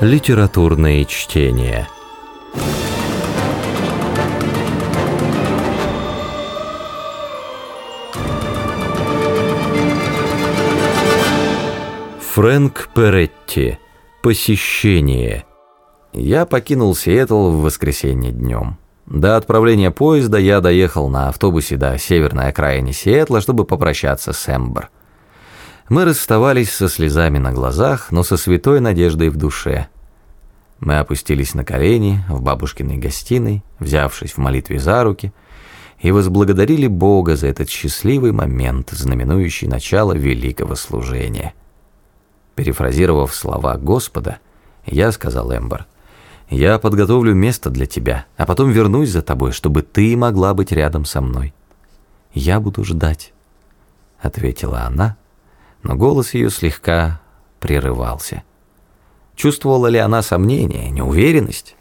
Литературные чтения. Фрэнк Перетти. Посещение. Я покинул Сиэтл в воскресенье днем. До отправления поезда я доехал на автобусе до северной окраины Сиэтла, чтобы попрощаться с Эмбер. Мы расставались со слезами на глазах, но со святой надеждой в душе. Мы опустились на колени в бабушкиной гостиной, взявшись в молитве за руки, и возблагодарили Бога за этот счастливый момент, знаменующий начало великого служения. Перефразировав слова Господа, я сказал Эмбер, «Я подготовлю место для тебя, а потом вернусь за тобой, чтобы ты могла быть рядом со мной». «Я буду ждать», — ответила она, — но голос ее слегка прерывался. Чувствовала ли она сомнение, неуверенность?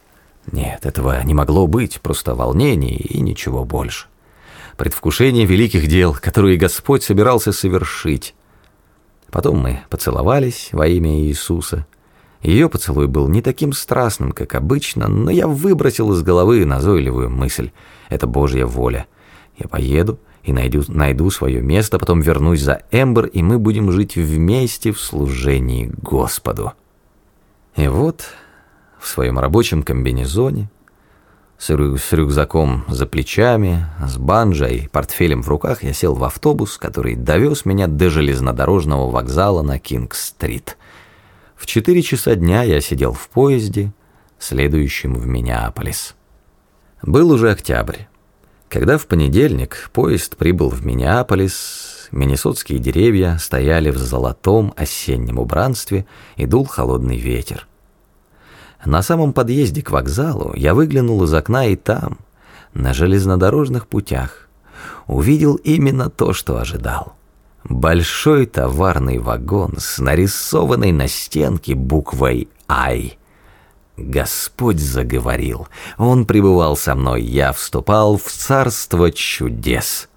Нет, этого не могло быть, просто волнение и ничего больше. Предвкушение великих дел, которые Господь собирался совершить. Потом мы поцеловались во имя Иисуса. Ее поцелуй был не таким страстным, как обычно, но я выбросил из головы назойливую мысль. Это Божья воля. Я поеду и найду, найду свое место, потом вернусь за Эмбер, и мы будем жить вместе в служении Господу. И вот в своем рабочем комбинезоне, с, рю с рюкзаком за плечами, с банджой и портфелем в руках, я сел в автобус, который довез меня до железнодорожного вокзала на Кинг-стрит. В четыре часа дня я сидел в поезде, следующем в Миннеаполис. Был уже октябрь. Когда в понедельник поезд прибыл в Миннеаполис, миннесотские деревья стояли в золотом осеннем убранстве и дул холодный ветер. На самом подъезде к вокзалу я выглянул из окна и там, на железнодорожных путях, увидел именно то, что ожидал. Большой товарный вагон с нарисованной на стенке буквой «Ай». Господь заговорил. Он пребывал со мной, я вступал в царство чудес.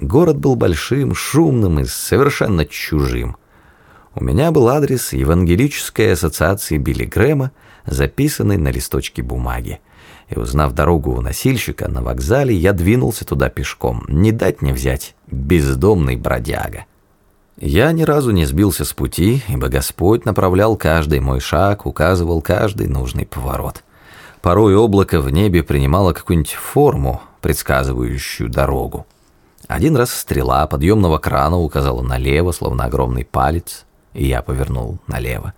Город был большим, шумным и совершенно чужим. У меня был адрес Евангелической ассоциации Билли Грэма, записанный на листочке бумаги. И узнав дорогу у носильщика на вокзале, я двинулся туда пешком. Не дать не взять, бездомный бродяга. Я ни разу не сбился с пути, ибо Господь направлял каждый мой шаг, указывал каждый нужный поворот. Порой облако в небе принимало какую-нибудь форму, предсказывающую дорогу. Один раз стрела подъемного крана указала налево, словно огромный палец, и я повернул налево.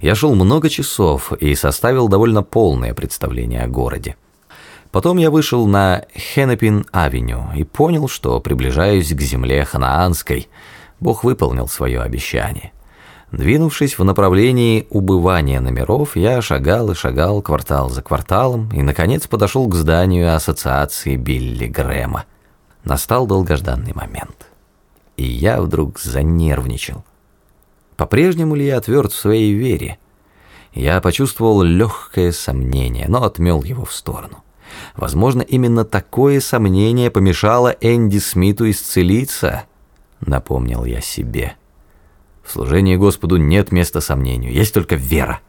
Я шел много часов и составил довольно полное представление о городе. Потом я вышел на Хеннепин-авеню и понял, что приближаюсь к земле ханаанской – Бог выполнил свое обещание. Двинувшись в направлении убывания номеров, я шагал и шагал квартал за кварталом и, наконец, подошел к зданию ассоциации Билли Грэма. Настал долгожданный момент. И я вдруг занервничал. По-прежнему ли я тверд в своей вере? Я почувствовал легкое сомнение, но отмел его в сторону. Возможно, именно такое сомнение помешало Энди Смиту исцелиться — напомнил я себе. В служении Господу нет места сомнению, есть только вера.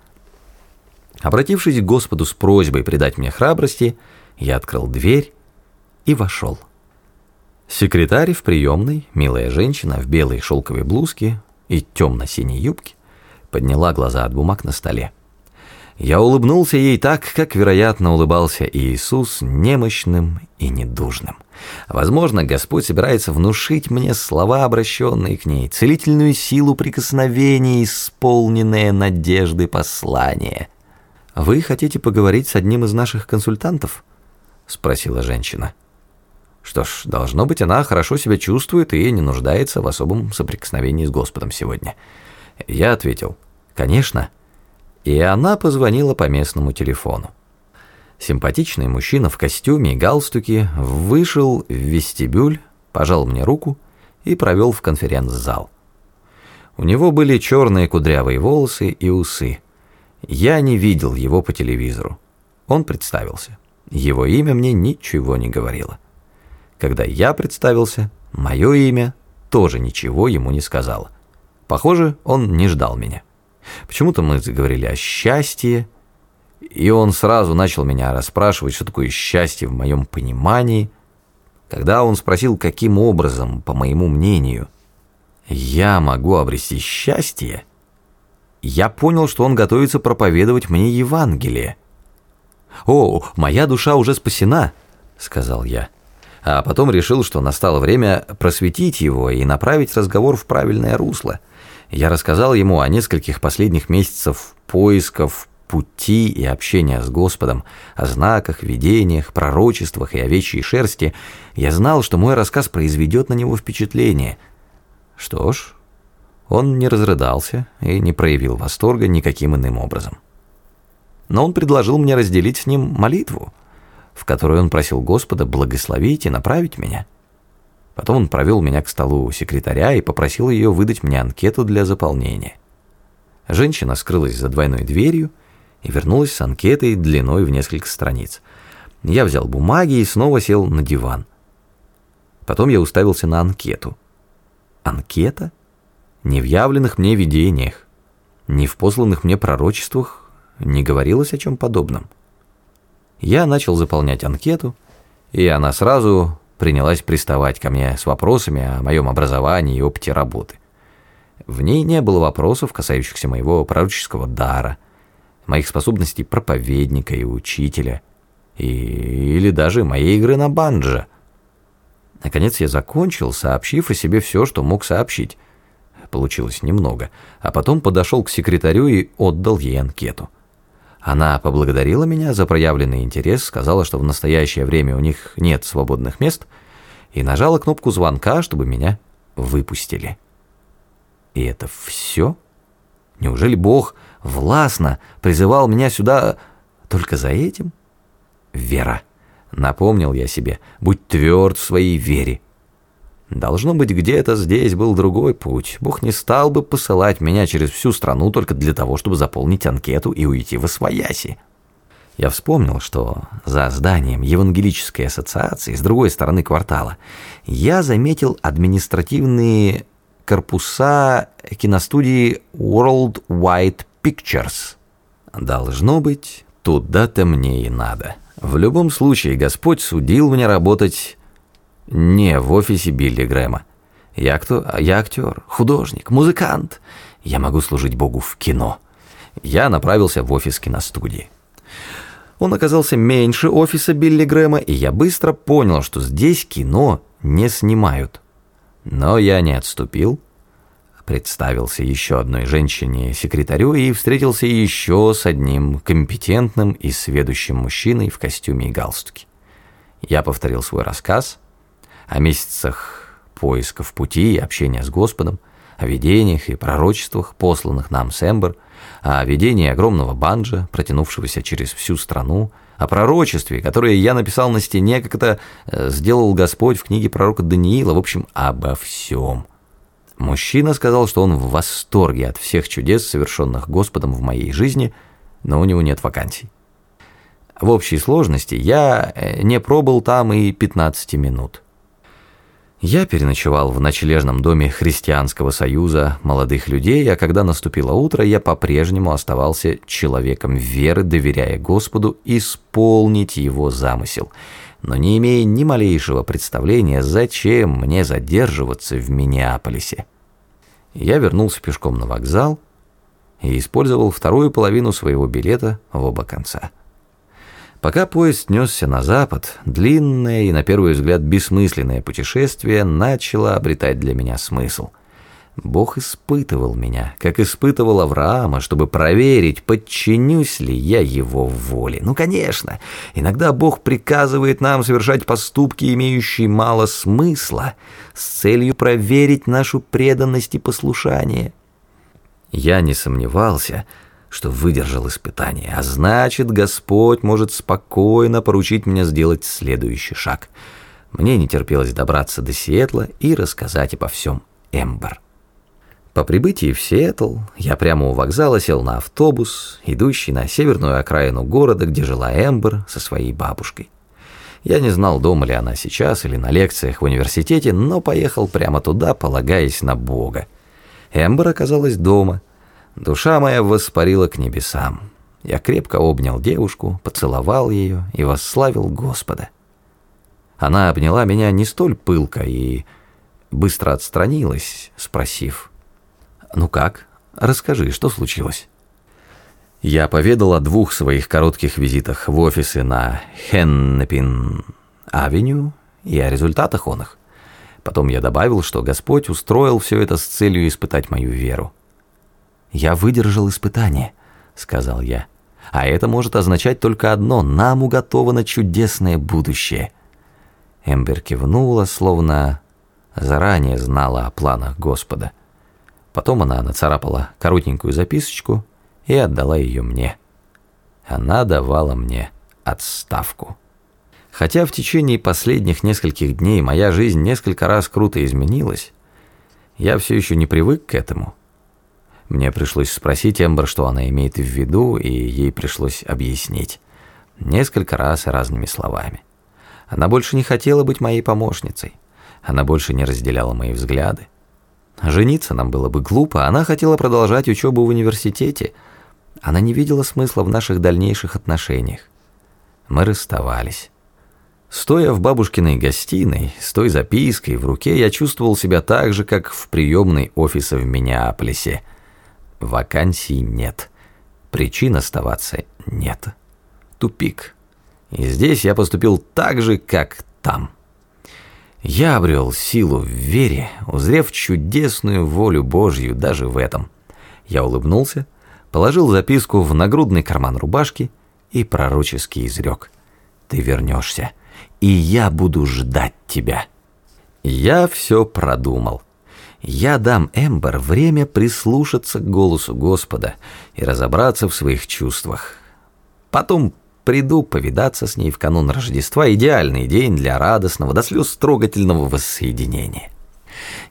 Обратившись к Господу с просьбой придать мне храбрости, я открыл дверь и вошел. Секретарь в приемной, милая женщина в белой шелковой блузке и темно-синей юбке, подняла глаза от бумаг на столе. Я улыбнулся ей так, как, вероятно, улыбался Иисус немощным и недужным. Возможно, Господь собирается внушить мне слова, обращенные к ней, целительную силу прикосновений, исполненные надежды послания. «Вы хотите поговорить с одним из наших консультантов?» — спросила женщина. Что ж, должно быть, она хорошо себя чувствует и не нуждается в особом соприкосновении с Господом сегодня. Я ответил, «Конечно» и она позвонила по местному телефону. Симпатичный мужчина в костюме и галстуке вышел в вестибюль, пожал мне руку и провел в конференц-зал. У него были черные кудрявые волосы и усы. Я не видел его по телевизору. Он представился. Его имя мне ничего не говорило. Когда я представился, мое имя тоже ничего ему не сказала. Похоже, он не ждал меня. Почему-то мы заговорили о счастье, и он сразу начал меня расспрашивать, что такое счастье в моем понимании. Когда он спросил, каким образом, по моему мнению, я могу обрести счастье, я понял, что он готовится проповедовать мне Евангелие. «О, моя душа уже спасена», — сказал я. А потом решил, что настало время просветить его и направить разговор в правильное русло. Я рассказал ему о нескольких последних месяцев поисков, пути и общения с Господом, о знаках, видениях, пророчествах и овечьей шерсти. Я знал, что мой рассказ произведет на него впечатление. Что ж, он не разрыдался и не проявил восторга никаким иным образом. Но он предложил мне разделить с ним молитву, в которой он просил Господа благословить и направить меня. Потом он провел меня к столу секретаря и попросил ее выдать мне анкету для заполнения. Женщина скрылась за двойной дверью и вернулась с анкетой длиной в несколько страниц. Я взял бумаги и снова сел на диван. Потом я уставился на анкету. Анкета? Ни в явленных мне видениях, ни в посланных мне пророчествах не говорилось о чем подобном. Я начал заполнять анкету, и она сразу принялась приставать ко мне с вопросами о моем образовании и опыте работы. В ней не было вопросов, касающихся моего пророческого дара, моих способностей проповедника и учителя, и... или даже моей игры на банджо. Наконец я закончил, сообщив о себе все, что мог сообщить, получилось немного, а потом подошел к секретарю и отдал ей анкету. Она поблагодарила меня за проявленный интерес, сказала, что в настоящее время у них нет свободных мест, и нажала кнопку звонка, чтобы меня выпустили. И это все? Неужели Бог властно призывал меня сюда только за этим? Вера. Напомнил я себе, будь тверд в своей вере. Должно быть, где-то здесь был другой путь. Бог не стал бы посылать меня через всю страну только для того, чтобы заполнить анкету и уйти в освояси. Я вспомнил, что за зданием Евангелической ассоциации с другой стороны квартала я заметил административные корпуса киностудии World Wide Pictures. Должно быть, туда-то мне и надо. В любом случае, Господь судил мне работать не в офисе Билли Грэма. Я кто? Я актер, художник, музыкант. Я могу служить Богу в кино. Я направился в офис киностудии. Он оказался меньше офиса Билли Грэма, и я быстро понял, что здесь кино не снимают. Но я не отступил, представился еще одной женщине-секретарю и встретился еще с одним компетентным и сведущим мужчиной в костюме и галстуке. Я повторил свой рассказ — о месяцах поисков пути и общения с Господом, о видениях и пророчествах, посланных нам с Эмбер, о видении огромного банджа, протянувшегося через всю страну, о пророчестве, которое я написал на стене, как это э, сделал Господь в книге пророка Даниила, в общем, обо всем. Мужчина сказал, что он в восторге от всех чудес, совершенных Господом в моей жизни, но у него нет вакансий. В общей сложности я э, не пробыл там и 15 минут. Я переночевал в ночлежном доме Христианского союза молодых людей, а когда наступило утро, я по-прежнему оставался человеком веры, доверяя Господу исполнить его замысел, но не имея ни малейшего представления, зачем мне задерживаться в Миннеаполисе. Я вернулся пешком на вокзал и использовал вторую половину своего билета в оба конца. Пока поезд несся на запад, длинное и, на первый взгляд, бессмысленное путешествие начало обретать для меня смысл. Бог испытывал меня, как испытывал Авраама, чтобы проверить, подчинюсь ли я его воле. Ну, конечно, иногда Бог приказывает нам совершать поступки, имеющие мало смысла, с целью проверить нашу преданность и послушание. Я не сомневался, что выдержал испытание, а значит, Господь может спокойно поручить мне сделать следующий шаг. Мне не терпелось добраться до Сиэтла и рассказать обо всем Эмбер. По прибытии в Сиэтл я прямо у вокзала сел на автобус, идущий на северную окраину города, где жила Эмбер со своей бабушкой. Я не знал, дома ли она сейчас или на лекциях в университете, но поехал прямо туда, полагаясь на Бога. Эмбер оказалась дома – Душа моя воспарила к небесам. Я крепко обнял девушку, поцеловал ее и восславил Господа. Она обняла меня не столь пылко и быстро отстранилась, спросив, «Ну как? Расскажи, что случилось?» Я поведал о двух своих коротких визитах в офисы на Хеннепин-авеню и о результатах он их. Потом я добавил, что Господь устроил все это с целью испытать мою веру. «Я выдержал испытание», — сказал я. «А это может означать только одно — нам уготовано чудесное будущее». Эмбер кивнула, словно заранее знала о планах Господа. Потом она нацарапала коротенькую записочку и отдала ее мне. Она давала мне отставку. Хотя в течение последних нескольких дней моя жизнь несколько раз круто изменилась, я все еще не привык к этому. Мне пришлось спросить Эмбер, что она имеет в виду, и ей пришлось объяснить. Несколько раз разными словами. Она больше не хотела быть моей помощницей. Она больше не разделяла мои взгляды. Жениться нам было бы глупо, она хотела продолжать учебу в университете. Она не видела смысла в наших дальнейших отношениях. Мы расставались. Стоя в бабушкиной гостиной, с той запиской в руке, я чувствовал себя так же, как в приемной офиса в Миннеаполисе – Вакансий нет. Причин оставаться нет. Тупик. И здесь я поступил так же, как там. Я обрел силу в вере, узрев чудесную волю Божью даже в этом. Я улыбнулся, положил записку в нагрудный карман рубашки и пророчески изрек. «Ты вернешься, и я буду ждать тебя». Я все продумал. Я дам Эмбер время прислушаться к голосу Господа и разобраться в своих чувствах. Потом приду повидаться с ней в канун Рождества, идеальный день для радостного, до слез трогательного воссоединения.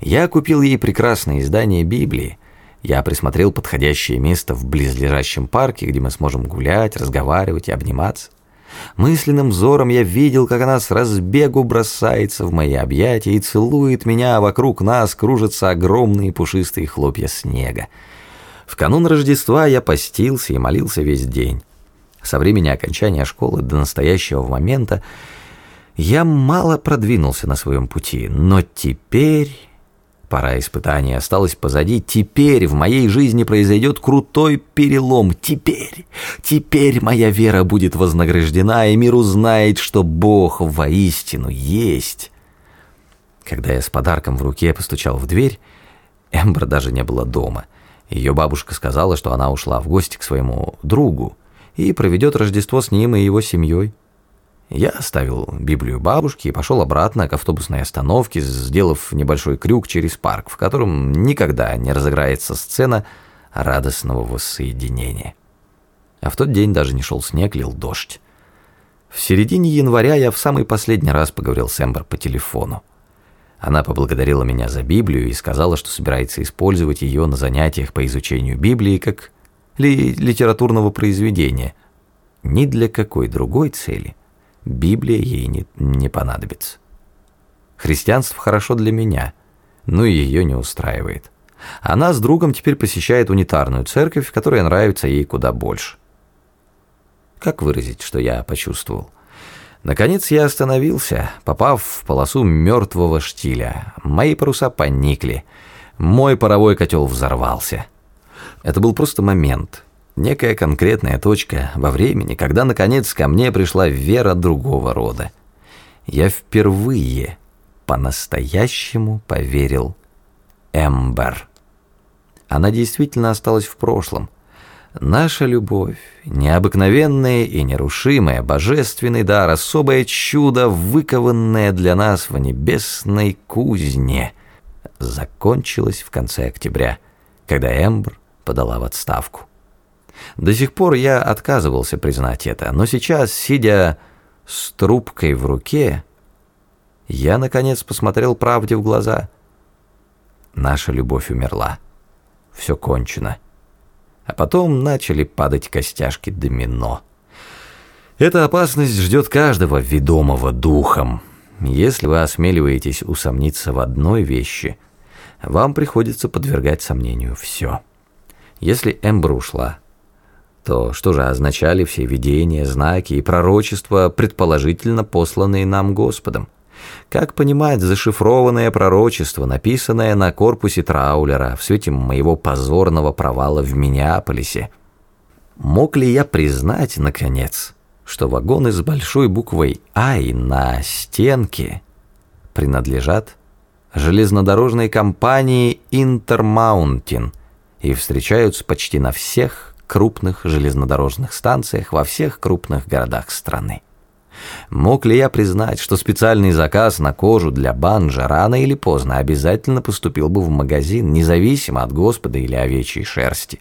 Я купил ей прекрасное издание Библии. Я присмотрел подходящее место в близлежащем парке, где мы сможем гулять, разговаривать и обниматься. Мысленным взором я видел, как она с разбегу бросается в мои объятия и целует меня, а вокруг нас кружатся огромные пушистые хлопья снега. В канун Рождества я постился и молился весь день. Со времени окончания школы до настоящего момента я мало продвинулся на своем пути, но теперь Пора испытаний осталась позади. Теперь в моей жизни произойдет крутой перелом. Теперь, теперь моя вера будет вознаграждена, и мир узнает, что Бог воистину есть. Когда я с подарком в руке постучал в дверь, Эмбер даже не было дома. Ее бабушка сказала, что она ушла в гости к своему другу и проведет Рождество с ним и его семьей. Я оставил Библию бабушки и пошел обратно к автобусной остановке, сделав небольшой крюк через парк, в котором никогда не разыграется сцена радостного воссоединения. А в тот день даже не шел снег, лил дождь. В середине января я в самый последний раз поговорил с Эмбер по телефону. Она поблагодарила меня за Библию и сказала, что собирается использовать ее на занятиях по изучению Библии как ли литературного произведения. Ни для какой другой цели – Библия ей не, не понадобится. Христианство хорошо для меня, но ее не устраивает. Она с другом теперь посещает унитарную церковь, которая нравится ей куда больше. Как выразить, что я почувствовал? Наконец я остановился, попав в полосу мертвого штиля. Мои паруса поникли. Мой паровой котел взорвался. Это был просто момент, некая конкретная точка во времени, когда, наконец, ко мне пришла вера другого рода. Я впервые по-настоящему поверил Эмбер. Она действительно осталась в прошлом. Наша любовь, необыкновенная и нерушимая, божественный дар, особое чудо, выкованное для нас в небесной кузне, закончилась в конце октября, когда Эмбер подала в отставку. До сих пор я отказывался признать это, но сейчас, сидя с трубкой в руке, я, наконец, посмотрел правде в глаза. Наша любовь умерла. Все кончено. А потом начали падать костяшки домино. Эта опасность ждет каждого ведомого духом. Если вы осмеливаетесь усомниться в одной вещи, вам приходится подвергать сомнению все. Если Эмбер ушла, то что же означали все видения, знаки и пророчества, предположительно посланные нам Господом? Как понимать зашифрованное пророчество, написанное на корпусе траулера в свете моего позорного провала в Миннеаполисе? Мог ли я признать, наконец, что вагоны с большой буквой «Ай» на стенке принадлежат железнодорожной компании «Интермаунтин» и встречаются почти на всех крупных железнодорожных станциях во всех крупных городах страны? Мог ли я признать, что специальный заказ на кожу для банджа рано или поздно обязательно поступил бы в магазин, независимо от Господа или овечьей шерсти?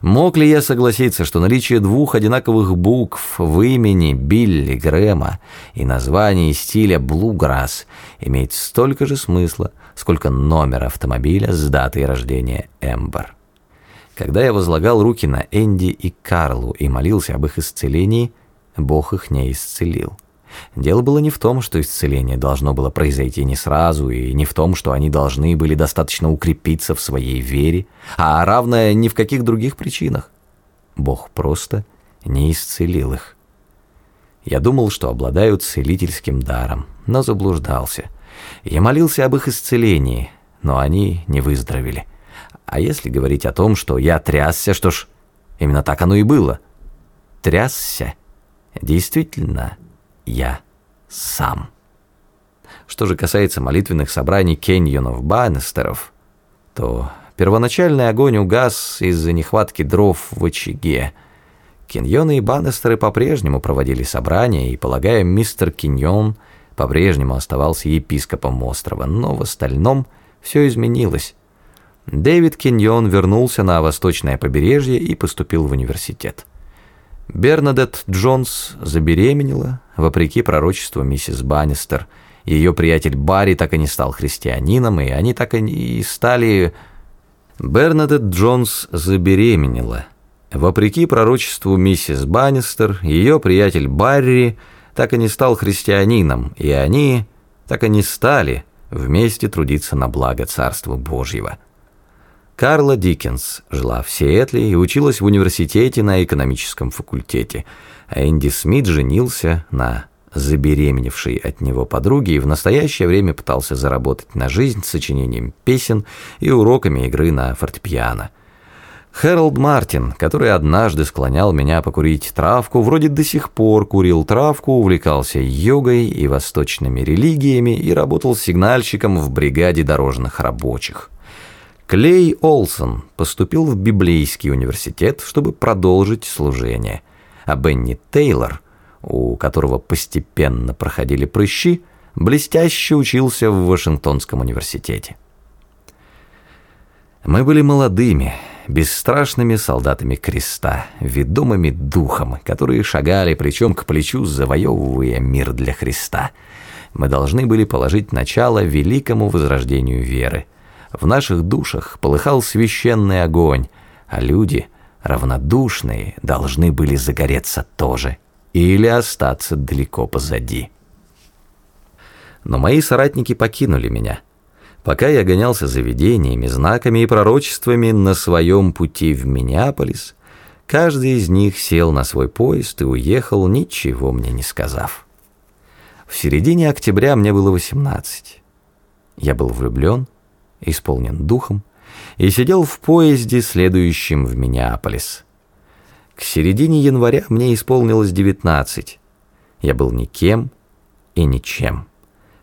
Мог ли я согласиться, что наличие двух одинаковых букв в имени Билли Грэма и названии стиля «Блуграсс» имеет столько же смысла, сколько номер автомобиля с датой рождения Эмбер? Когда я возлагал руки на Энди и Карлу и молился об их исцелении, Бог их не исцелил. Дело было не в том, что исцеление должно было произойти не сразу, и не в том, что они должны были достаточно укрепиться в своей вере, а равное ни в каких других причинах. Бог просто не исцелил их. Я думал, что обладаю целительским даром, но заблуждался. Я молился об их исцелении, но они не выздоровели. А если говорить о том, что я трясся, что ж, именно так оно и было. Трясся Действительно, я сам. Что же касается молитвенных собраний кеньонов-баннестеров, то первоначальный огонь угас из-за нехватки дров в очаге. Киньоны и Баннестеры по-прежнему проводили собрания, и, полагаю, мистер Киньон по-прежнему оставался епископом острова, но в остальном все изменилось. Дэвид Киньон вернулся на восточное побережье и поступил в университет. Бернадет Джонс забеременела, вопреки пророчеству миссис Баннистер. Ее приятель Барри так и не стал христианином, и они так и не стали... Бернадет Джонс забеременела. Вопреки пророчеству миссис Баннистер, ее приятель Барри так и не стал христианином, и они так и не стали вместе трудиться на благо Царства Божьего. Карла Диккенс жила в Сиэтле и училась в университете на экономическом факультете, а Энди Смит женился на забеременевшей от него подруге и в настоящее время пытался заработать на жизнь сочинением песен и уроками игры на фортепиано. Хэролд Мартин, который однажды склонял меня покурить травку, вроде до сих пор курил травку, увлекался йогой и восточными религиями и работал сигнальщиком в бригаде дорожных рабочих. Клей Олсон поступил в Библейский университет, чтобы продолжить служение, а Бенни Тейлор, у которого постепенно проходили прыщи, блестяще учился в Вашингтонском университете. Мы были молодыми, бесстрашными солдатами креста, ведомыми духом, которые шагали плечом к плечу, завоевывая мир для Христа. Мы должны были положить начало великому возрождению веры – в наших душах полыхал священный огонь, а люди, равнодушные, должны были загореться тоже или остаться далеко позади. Но мои соратники покинули меня. Пока я гонялся за видениями, знаками и пророчествами на своем пути в Миннеаполис, каждый из них сел на свой поезд и уехал, ничего мне не сказав. В середине октября мне было 18. Я был влюблен, исполнен духом, и сидел в поезде, следующем в Миннеаполис. К середине января мне исполнилось девятнадцать. Я был никем и ничем.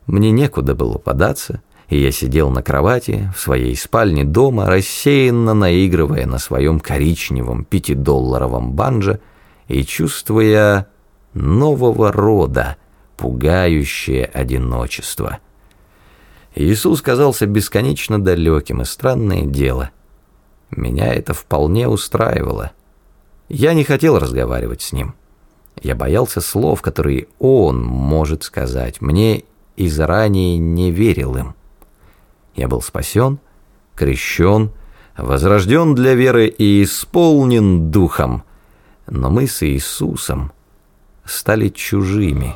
Мне некуда было податься, и я сидел на кровати в своей спальне дома, рассеянно наигрывая на своем коричневом пятидолларовом банджо и чувствуя нового рода пугающее одиночество — Иисус казался бесконечно далеким, и странное дело. Меня это вполне устраивало. Я не хотел разговаривать с ним. Я боялся слов, которые он может сказать мне, и заранее не верил им. Я был спасен, крещен, возрожден для веры и исполнен духом. Но мы с Иисусом стали чужими.